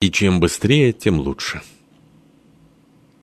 И чем быстрее, тем лучше.